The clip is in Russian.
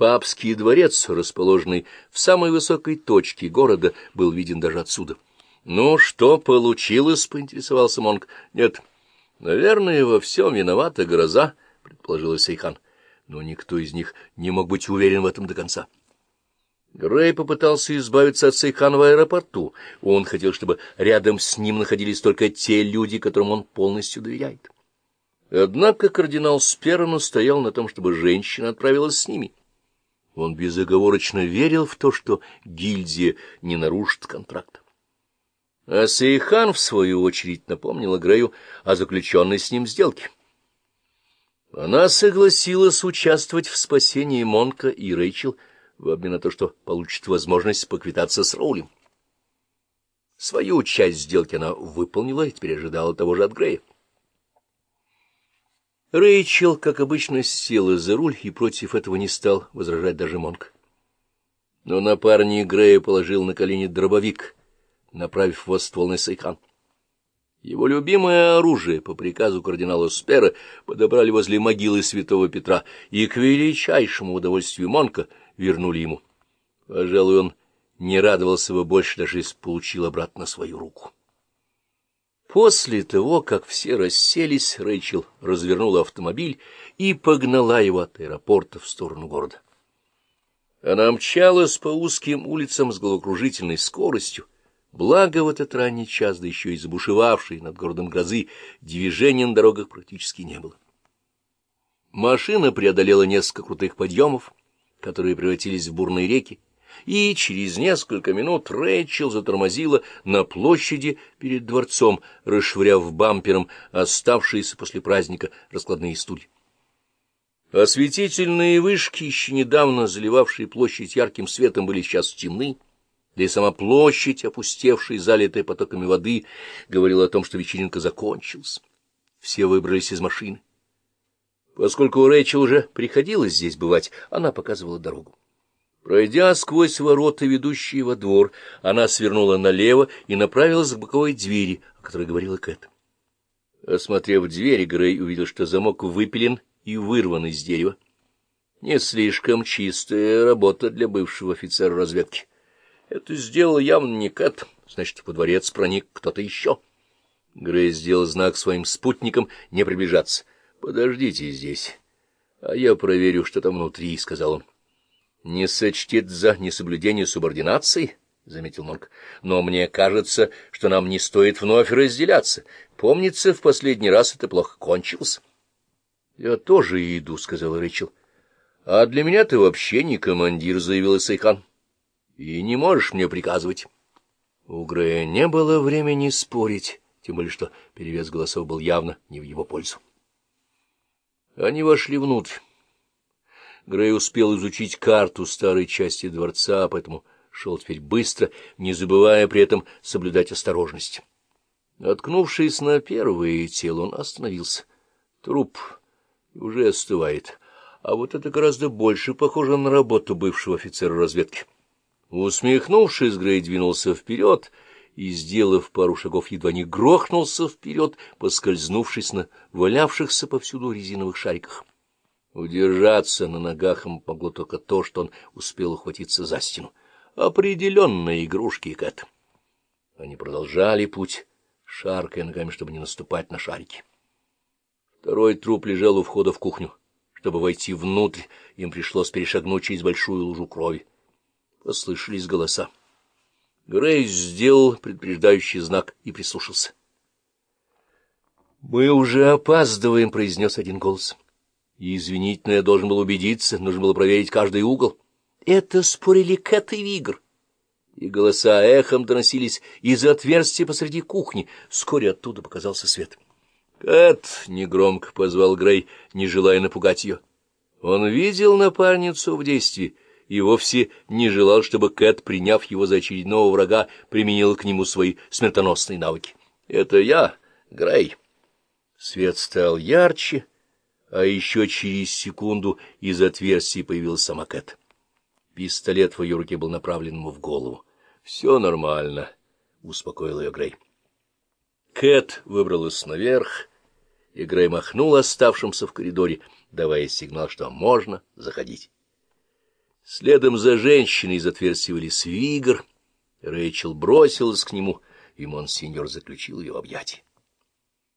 Папский дворец, расположенный в самой высокой точке города, был виден даже отсюда. — Ну, что получилось? — поинтересовался Монг. — Нет, наверное, во всем виновата гроза, — предположил Сейхан. Но никто из них не мог быть уверен в этом до конца. Грей попытался избавиться от Сейхана в аэропорту. Он хотел, чтобы рядом с ним находились только те люди, которым он полностью доверяет. Однако кардинал Спера настоял на том, чтобы женщина отправилась с ними. Он безоговорочно верил в то, что гильдия не нарушит контракт. А Сейхан, в свою очередь, напомнила Грею о заключенной с ним сделке. Она согласилась участвовать в спасении Монка и Рэйчел в обмен на то, что получит возможность поквитаться с Роулем. Свою часть сделки она выполнила и теперь ожидала того же от Грея. Рэйчел, как обычно, села за руль и против этого не стал возражать даже Монк. Но напарник Грея положил на колени дробовик, направив его ствол на Сайхан. Его любимое оружие по приказу кардинала Спера подобрали возле могилы святого Петра и к величайшему удовольствию Монка вернули ему. Пожалуй, он не радовался бы больше, даже если получил обратно свою руку. После того, как все расселись, Рэйчел развернула автомобиль и погнала его от аэропорта в сторону города. Она мчалась по узким улицам с головокружительной скоростью, благо в этот ранний час, да еще и забушевавшей над городом грозы, движения на дорогах практически не было. Машина преодолела несколько крутых подъемов, которые превратились в бурные реки, и через несколько минут Рэйчел затормозила на площади перед дворцом, расшвыряв бампером оставшиеся после праздника раскладные стулья. Осветительные вышки, еще недавно заливавшие площадь ярким светом, были сейчас темны, да и сама площадь, опустевшая и залитая потоками воды, говорила о том, что вечеринка закончилась. Все выбрались из машины. Поскольку Рэйчел уже приходилось здесь бывать, она показывала дорогу. Пройдя сквозь ворота, ведущие во двор, она свернула налево и направилась к боковой двери, о которой говорила Кэт. Осмотрев дверь, Грей увидел, что замок выпилен и вырван из дерева. Не слишком чистая работа для бывшего офицера разведки. Это сделал явно не Кэт, значит, во дворец проник кто-то еще. Грей сделал знак своим спутникам не приближаться. — Подождите здесь, а я проверю, что там внутри, — сказал он. — Не сочтет за несоблюдение субординации, — заметил Монк. — Но мне кажется, что нам не стоит вновь разделяться. Помнится, в последний раз это плохо кончилось. — Я тоже иду, — сказал Рэйчел. — А для меня ты вообще не командир, — заявил Исайхан. — И не можешь мне приказывать. У Грея не было времени спорить, тем более что перевес голосов был явно не в его пользу. Они вошли внутрь. Грей успел изучить карту старой части дворца, поэтому шел теперь быстро, не забывая при этом соблюдать осторожность. Откнувшись на первое тело, он остановился. Труп уже остывает, а вот это гораздо больше похоже на работу бывшего офицера разведки. Усмехнувшись, Грей двинулся вперед и, сделав пару шагов, едва не грохнулся вперед, поскользнувшись на валявшихся повсюду резиновых шариках. Удержаться на ногах ему помогло только то, что он успел ухватиться за стену. Определенные игрушки, Кэт. Они продолжали путь, шаркая ногами, чтобы не наступать на шарики. Второй труп лежал у входа в кухню. Чтобы войти внутрь, им пришлось перешагнуть через большую лужу крови. Послышались голоса. Грейс сделал предупреждающий знак и прислушался. — Мы уже опаздываем, — произнес один голос. И, извините, но я должен был убедиться, нужно было проверить каждый угол. Это спорили Кэт и Вигр. И голоса эхом доносились из отверстия посреди кухни. Вскоре оттуда показался свет. «Кэт!» — негромко позвал Грей, не желая напугать ее. Он видел напарницу в действии и вовсе не желал, чтобы Кэт, приняв его за очередного врага, применил к нему свои смертоносные навыки. «Это я, Грей». Свет стал ярче, а еще через секунду из отверстия появился сама Кэт. Пистолет в ее руке был направлен ему в голову. — Все нормально, — успокоил ее Грей. Кэт выбралась наверх, и Грей махнул оставшимся в коридоре, давая сигнал, что можно заходить. Следом за женщиной из отверстия вылез Вигр. Рэйчел бросилась к нему, и монсеньор заключил ее в объятия.